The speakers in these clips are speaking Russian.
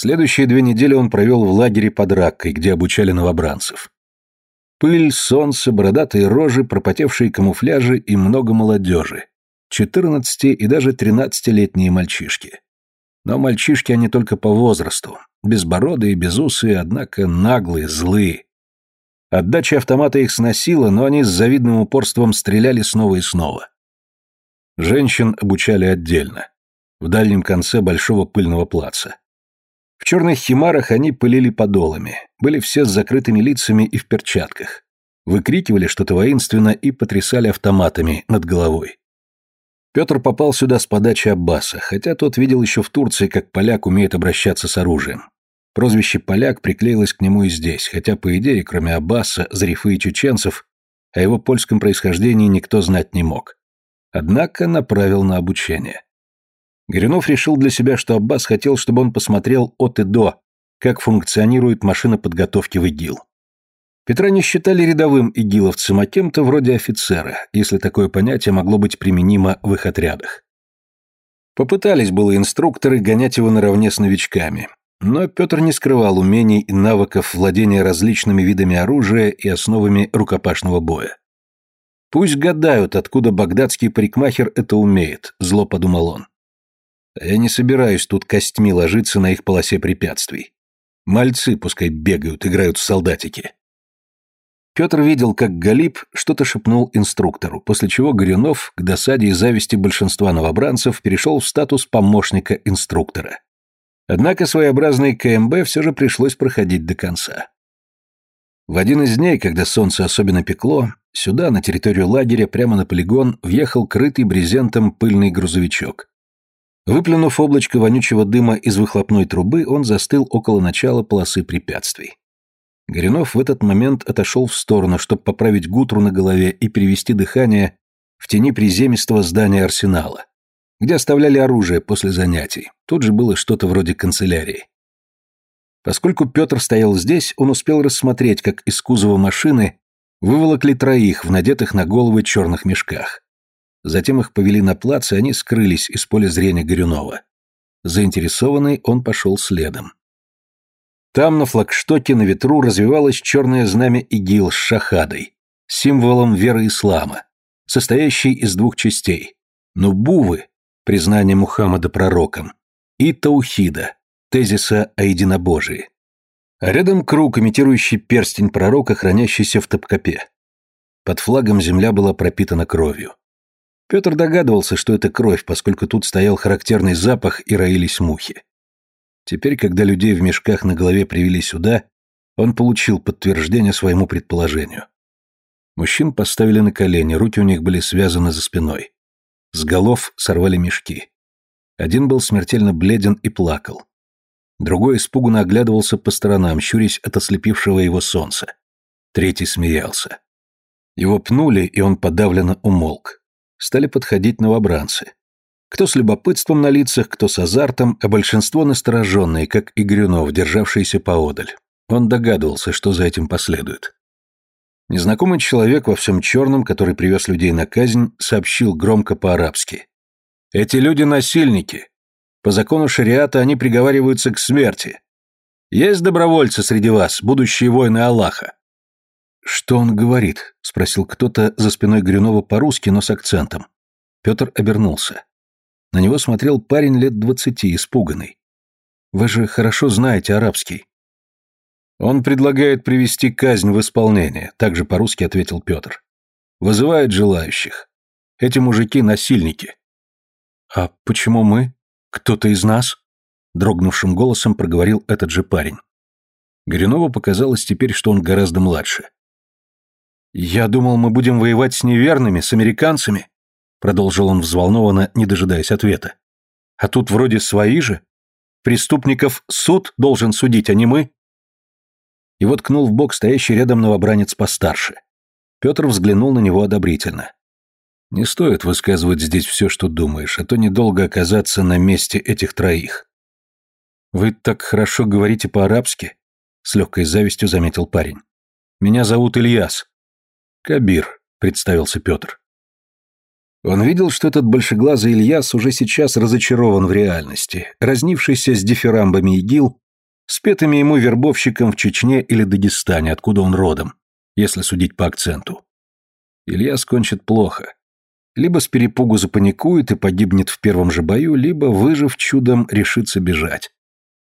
Следующие две недели он провел в лагере под Раккой, где обучали новобранцев. Пыль, солнце, бородатые рожи, пропотевшие камуфляжи и много молодежи. 14 и даже 13-летние мальчишки. Но мальчишки они только по возрасту. Безбородые, безусые, однако наглые, злые. Отдача автомата их сносила, но они с завидным упорством стреляли снова и снова. Женщин обучали отдельно, в дальнем конце большого пыльного плаца черных химарах они пылили подолами, были все с закрытыми лицами и в перчатках. Выкрикивали что-то воинственно и потрясали автоматами над головой. Петр попал сюда с подачи Аббаса, хотя тот видел еще в Турции, как поляк умеет обращаться с оружием. Прозвище «поляк» приклеилось к нему и здесь, хотя, по идее, кроме Аббаса, Зарифы и чеченцев, о его польском происхождении никто знать не мог. Однако направил на обучение. Горюнов решил для себя, что Аббас хотел, чтобы он посмотрел от и до, как функционирует машина подготовки в ИГИЛ. Петра не считали рядовым игиловцем, а кем-то вроде офицера, если такое понятие могло быть применимо в их отрядах. Попытались было инструкторы гонять его наравне с новичками, но Петр не скрывал умений и навыков владения различными видами оружия и основами рукопашного боя. «Пусть гадают, откуда багдадский парикмахер это умеет», — зло подумал он. Я не собираюсь тут костьми ложиться на их полосе препятствий. Мальцы пускай бегают, играют в солдатики. Петр видел, как Галип что-то шепнул инструктору, после чего Горюнов, к досаде и зависти большинства новобранцев, перешел в статус помощника инструктора. Однако своеобразный КМБ все же пришлось проходить до конца. В один из дней, когда солнце особенно пекло, сюда, на территорию лагеря, прямо на полигон, въехал крытый брезентом пыльный грузовичок. Выплюнув облачко вонючего дыма из выхлопной трубы, он застыл около начала полосы препятствий. Горинов в этот момент отошел в сторону, чтобы поправить гутру на голове и перевести дыхание в тени приземистого здания арсенала, где оставляли оружие после занятий. Тут же было что-то вроде канцелярии. Поскольку Петр стоял здесь, он успел рассмотреть, как из кузова машины выволокли троих в надетых на головы черных мешках. Затем их повели на плац, и они скрылись из поля зрения Горюнова. Заинтересованный, он пошел следом. Там, на флагштоке, на ветру развивалось черное знамя ИГИЛ с шахадой, символом веры ислама, состоящей из двух частей – Нубувы, признание Мухаммада пророком, и Таухида, тезиса о единобожии. А рядом круг, имитирующий перстень пророка, хранящийся в топкапе. Под флагом земля была пропитана кровью. Петр догадывался, что это кровь, поскольку тут стоял характерный запах и роились мухи. Теперь, когда людей в мешках на голове привели сюда, он получил подтверждение своему предположению. Мужчин поставили на колени, руки у них были связаны за спиной. С голов сорвали мешки. Один был смертельно бледен и плакал. Другой испуганно оглядывался по сторонам, щурясь от ослепившего его солнца. Третий смеялся. Его пнули, и он подавленно умолк стали подходить новобранцы. Кто с любопытством на лицах, кто с азартом, а большинство настороженные, как и Грюнов, державшийся поодаль. Он догадывался, что за этим последует. Незнакомый человек во всем черном, который привез людей на казнь, сообщил громко по-арабски. «Эти люди насильники. По закону шариата они приговариваются к смерти. Есть добровольцы среди вас, будущие воины Аллаха?» «Что он говорит?» — спросил кто-то за спиной Грюнова по-русски, но с акцентом. Петр обернулся. На него смотрел парень лет двадцати, испуганный. «Вы же хорошо знаете арабский». «Он предлагает привести казнь в исполнение», — также по-русски ответил Петр. «Вызывает желающих. Эти мужики — насильники». «А почему мы? Кто-то из нас?» — дрогнувшим голосом проговорил этот же парень. Горюнову показалось теперь, что он гораздо младше. «Я думал, мы будем воевать с неверными, с американцами», продолжил он взволнованно, не дожидаясь ответа. «А тут вроде свои же. Преступников суд должен судить, а не мы». И вот кнул в бок стоящий рядом новобранец постарше. Петр взглянул на него одобрительно. «Не стоит высказывать здесь все, что думаешь, а то недолго оказаться на месте этих троих». «Вы так хорошо говорите по-арабски», — с легкой завистью заметил парень. «Меня зовут Ильяс. «Кабир», — представился Петр. Он видел, что этот большеглазый Ильяс уже сейчас разочарован в реальности, разнившийся с дифирамбами ИГИЛ, спетыми ему вербовщиком в Чечне или Дагестане, откуда он родом, если судить по акценту. Ильяс кончит плохо. Либо с перепугу запаникует и погибнет в первом же бою, либо, выжив чудом, решится бежать.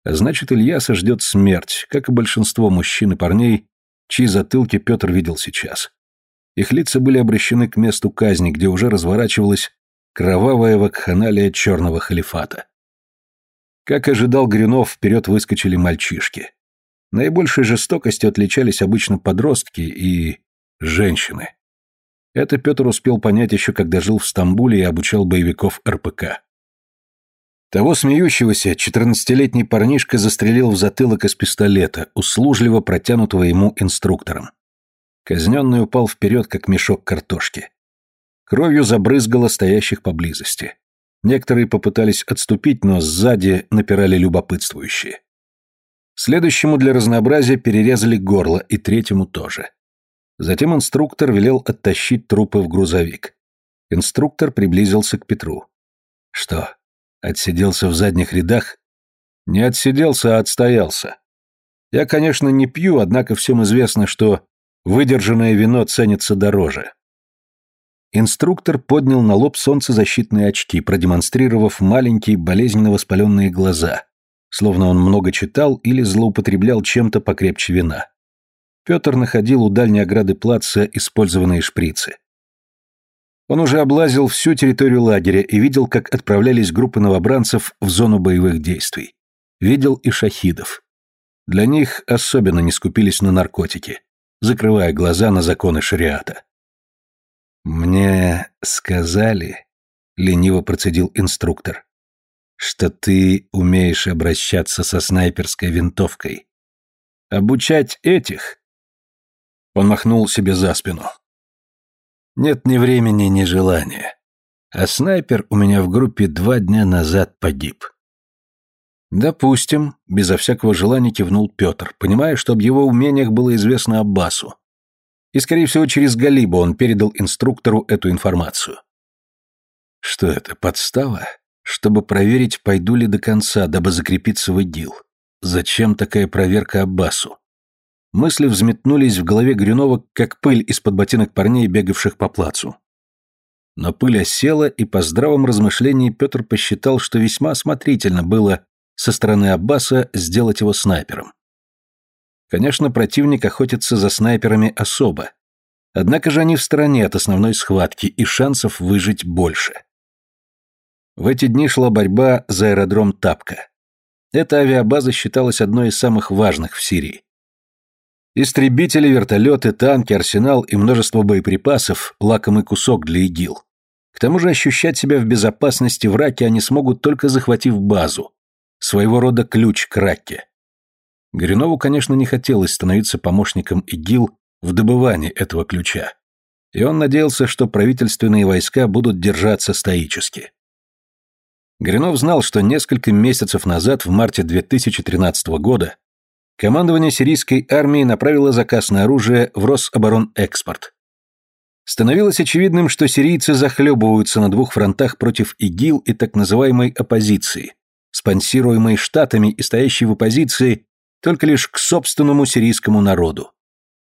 А значит, Ильяса ждет смерть, как и большинство мужчин и парней, чьи затылки Петр видел сейчас. Их лица были обращены к месту казни, где уже разворачивалась кровавая вакханалия черного халифата. Как ожидал Гринов, вперед выскочили мальчишки. Наибольшей жестокостью отличались обычно подростки и женщины. Это Петр успел понять еще, когда жил в Стамбуле и обучал боевиков РПК. Того смеющегося четырнадцатилетний парнишка застрелил в затылок из пистолета, услужливо протянутого ему инструктором. Казненный упал вперед, как мешок картошки. Кровью забрызгало стоящих поблизости. Некоторые попытались отступить, но сзади напирали любопытствующие. Следующему для разнообразия перерезали горло, и третьему тоже. Затем инструктор велел оттащить трупы в грузовик. Инструктор приблизился к Петру. «Что, отсиделся в задних рядах?» «Не отсиделся, а отстоялся. Я, конечно, не пью, однако всем известно, что Выдержанное вино ценится дороже. Инструктор поднял на лоб солнцезащитные очки, продемонстрировав маленькие болезненно воспаленные глаза, словно он много читал или злоупотреблял чем-то покрепче вина. Петр находил у дальней ограды плаца использованные шприцы. Он уже облазил всю территорию лагеря и видел, как отправлялись группы новобранцев в зону боевых действий. Видел и шахидов. Для них особенно не скупились на наркотики закрывая глаза на законы шариата. «Мне сказали», — лениво процедил инструктор, «что ты умеешь обращаться со снайперской винтовкой. Обучать этих...» Он махнул себе за спину. «Нет ни времени, ни желания. А снайпер у меня в группе два дня назад погиб. «Допустим», — безо всякого желания кивнул Петр, понимая, что об его умениях было известно Аббасу. И, скорее всего, через Галибу он передал инструктору эту информацию. Что это, подстава? Чтобы проверить, пойду ли до конца, дабы закрепиться в ИГИЛ. Зачем такая проверка Аббасу? Мысли взметнулись в голове Грюнова, как пыль из-под ботинок парней, бегавших по плацу. Но пыль осела, и по здравом размышлении Петр посчитал, что весьма осмотрительно было со стороны Аббаса сделать его снайпером. Конечно, противник охотится за снайперами особо. Однако же они в стороне от основной схватки, и шансов выжить больше. В эти дни шла борьба за аэродром Тапка. Эта авиабаза считалась одной из самых важных в Сирии. Истребители, вертолеты, танки, арсенал и множество боеприпасов – лакомый кусок для ИГИЛ. К тому же ощущать себя в безопасности в Раке они смогут только захватив базу, своего рода ключ к Ракке. Горюнову, конечно, не хотелось становиться помощником ИГИЛ в добывании этого ключа. И он надеялся, что правительственные войска будут держаться стоически. Горюнов знал, что несколько месяцев назад, в марте 2013 года, командование сирийской армии направило заказ на оружие в Рособоронэкспорт. Становилось очевидным, что сирийцы захлебываются на двух фронтах против ИГИЛ и так называемой оппозиции, спонсируемый Штатами и стоящий в оппозиции только лишь к собственному сирийскому народу.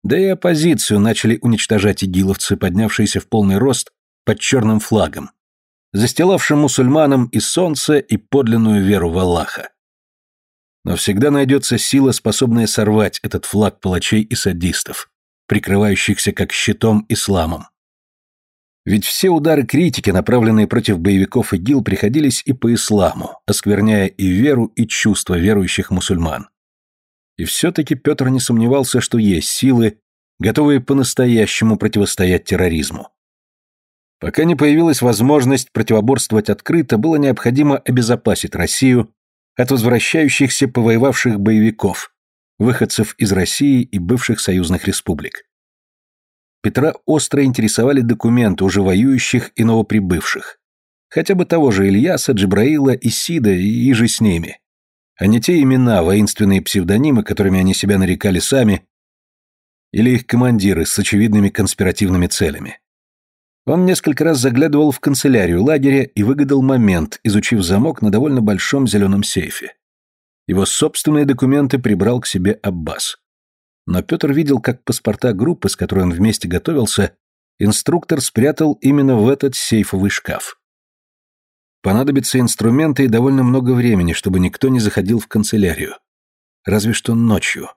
Да и оппозицию начали уничтожать игиловцы, поднявшиеся в полный рост под черным флагом, застилавшим мусульманам и солнце, и подлинную веру в Аллаха. Но всегда найдется сила, способная сорвать этот флаг палачей и садистов, прикрывающихся как щитом исламом. Ведь все удары критики, направленные против боевиков ИГИЛ, приходились и по исламу, оскверняя и веру, и чувства верующих мусульман. И все-таки Петр не сомневался, что есть силы, готовые по-настоящему противостоять терроризму. Пока не появилась возможность противоборствовать открыто, было необходимо обезопасить Россию от возвращающихся повоевавших боевиков, выходцев из России и бывших союзных республик. Петра остро интересовали документы уже воюющих и новоприбывших. Хотя бы того же Ильяса, Джибраила, Исида и же с ними. А не те имена, воинственные псевдонимы, которыми они себя нарекали сами, или их командиры с очевидными конспиративными целями. Он несколько раз заглядывал в канцелярию лагеря и выгадал момент, изучив замок на довольно большом зеленом сейфе. Его собственные документы прибрал к себе Аббас. Но Петр видел, как паспорта группы, с которой он вместе готовился, инструктор спрятал именно в этот сейфовый шкаф. Понадобятся инструменты и довольно много времени, чтобы никто не заходил в канцелярию. Разве что ночью.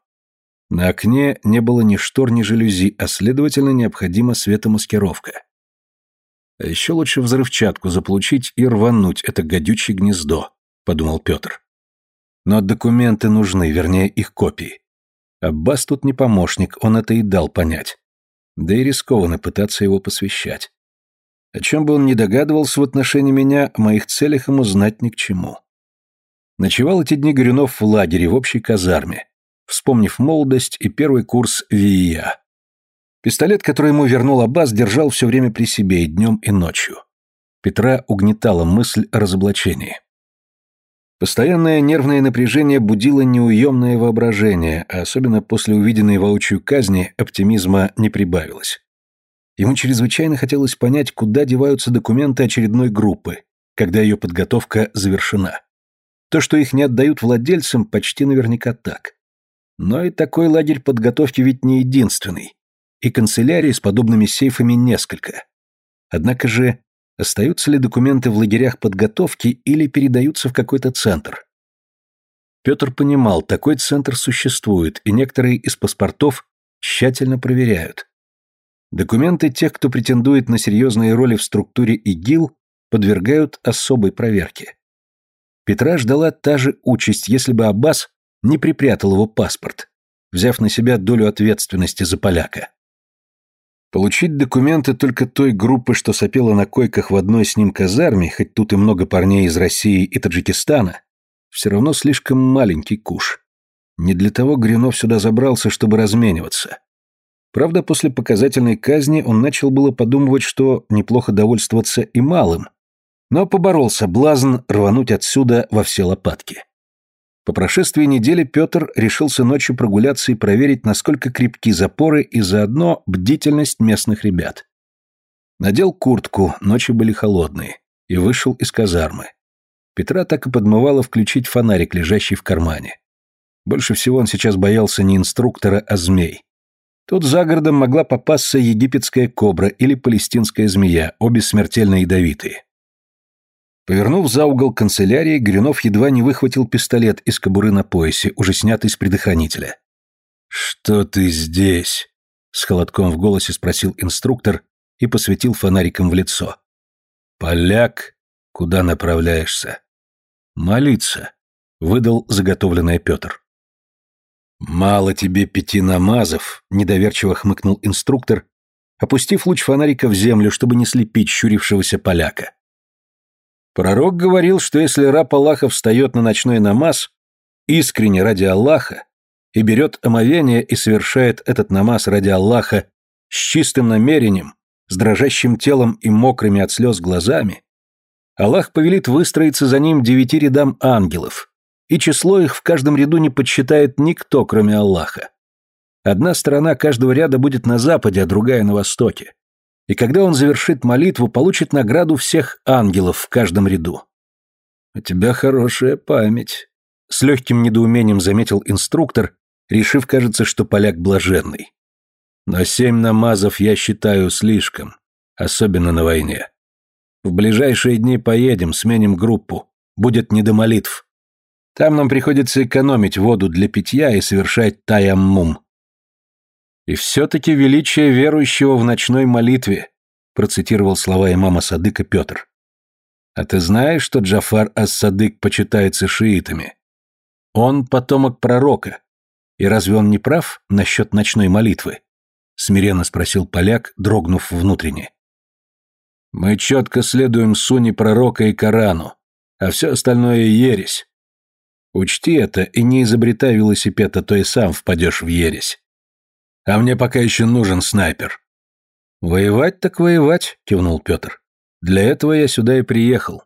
На окне не было ни штор, ни жалюзи, а, следовательно, необходима светомаскировка. А еще лучше взрывчатку заполучить и рвануть это гадючее гнездо, подумал Петр. Но документы нужны, вернее, их копии. Аббас тут не помощник, он это и дал понять. Да и рискованно пытаться его посвящать. О чем бы он ни догадывался в отношении меня, о моих целях ему знать ни к чему. Ночевал эти дни Горюнов в лагере, в общей казарме, вспомнив молодость и первый курс ВИИА. Пистолет, который ему вернул Аббас, держал все время при себе и днем, и ночью. Петра угнетала мысль о разоблачении. Постоянное нервное напряжение будило неуемное воображение, а особенно после увиденной воочию казни оптимизма не прибавилось. Ему чрезвычайно хотелось понять, куда деваются документы очередной группы, когда ее подготовка завершена. То, что их не отдают владельцам, почти наверняка так. Но и такой лагерь подготовки ведь не единственный. И канцелярий с подобными сейфами несколько. Однако же Остаются ли документы в лагерях подготовки или передаются в какой-то центр? Петр понимал, такой центр существует, и некоторые из паспортов тщательно проверяют. Документы тех, кто претендует на серьезные роли в структуре ИГИЛ, подвергают особой проверке. Петра ждала та же участь, если бы Аббас не припрятал его паспорт, взяв на себя долю ответственности за поляка. Получить документы только той группы, что сопела на койках в одной с ним казарме, хоть тут и много парней из России и Таджикистана, все равно слишком маленький куш. Не для того Гринов сюда забрался, чтобы размениваться. Правда, после показательной казни он начал было подумывать, что неплохо довольствоваться и малым, но поборол соблазн рвануть отсюда во все лопатки. По прошествии недели Петр решился ночью прогуляться и проверить, насколько крепки запоры и заодно бдительность местных ребят. Надел куртку, ночи были холодные, и вышел из казармы. Петра так и подмывало включить фонарик, лежащий в кармане. Больше всего он сейчас боялся не инструктора, а змей. Тут за городом могла попасться египетская кобра или палестинская змея, обе смертельно ядовитые. Повернув за угол канцелярии, Гринов едва не выхватил пистолет из кобуры на поясе, уже снятый с предохранителя. «Что ты здесь?» — с холодком в голосе спросил инструктор и посветил фонариком в лицо. «Поляк, куда направляешься?» «Молиться», — выдал заготовленное Петр. «Мало тебе пяти намазов», — недоверчиво хмыкнул инструктор, опустив луч фонарика в землю, чтобы не слепить щурившегося поляка. Пророк говорил, что если раб Аллаха встает на ночной намаз, искренне ради Аллаха, и берет омовение и совершает этот намаз ради Аллаха с чистым намерением, с дрожащим телом и мокрыми от слез глазами, Аллах повелит выстроиться за ним девяти рядам ангелов, и число их в каждом ряду не подсчитает никто, кроме Аллаха. Одна сторона каждого ряда будет на западе, а другая на востоке и когда он завершит молитву, получит награду всех ангелов в каждом ряду. «У тебя хорошая память», — с легким недоумением заметил инструктор, решив, кажется, что поляк блаженный. «Но семь намазов я считаю слишком, особенно на войне. В ближайшие дни поедем, сменим группу, будет не до молитв. Там нам приходится экономить воду для питья и совершать таяммум, «И все-таки величие верующего в ночной молитве», процитировал слова имама Садыка Петр. «А ты знаешь, что Джафар ас-Садык почитается шиитами? Он потомок пророка. И разве он не прав насчет ночной молитвы?» смиренно спросил поляк, дрогнув внутренне. «Мы четко следуем суне пророка и Корану, а все остальное ересь. Учти это и не изобретай велосипед, а то и сам впадешь в ересь. А мне пока еще нужен снайпер». «Воевать так воевать», — кивнул Петр. «Для этого я сюда и приехал.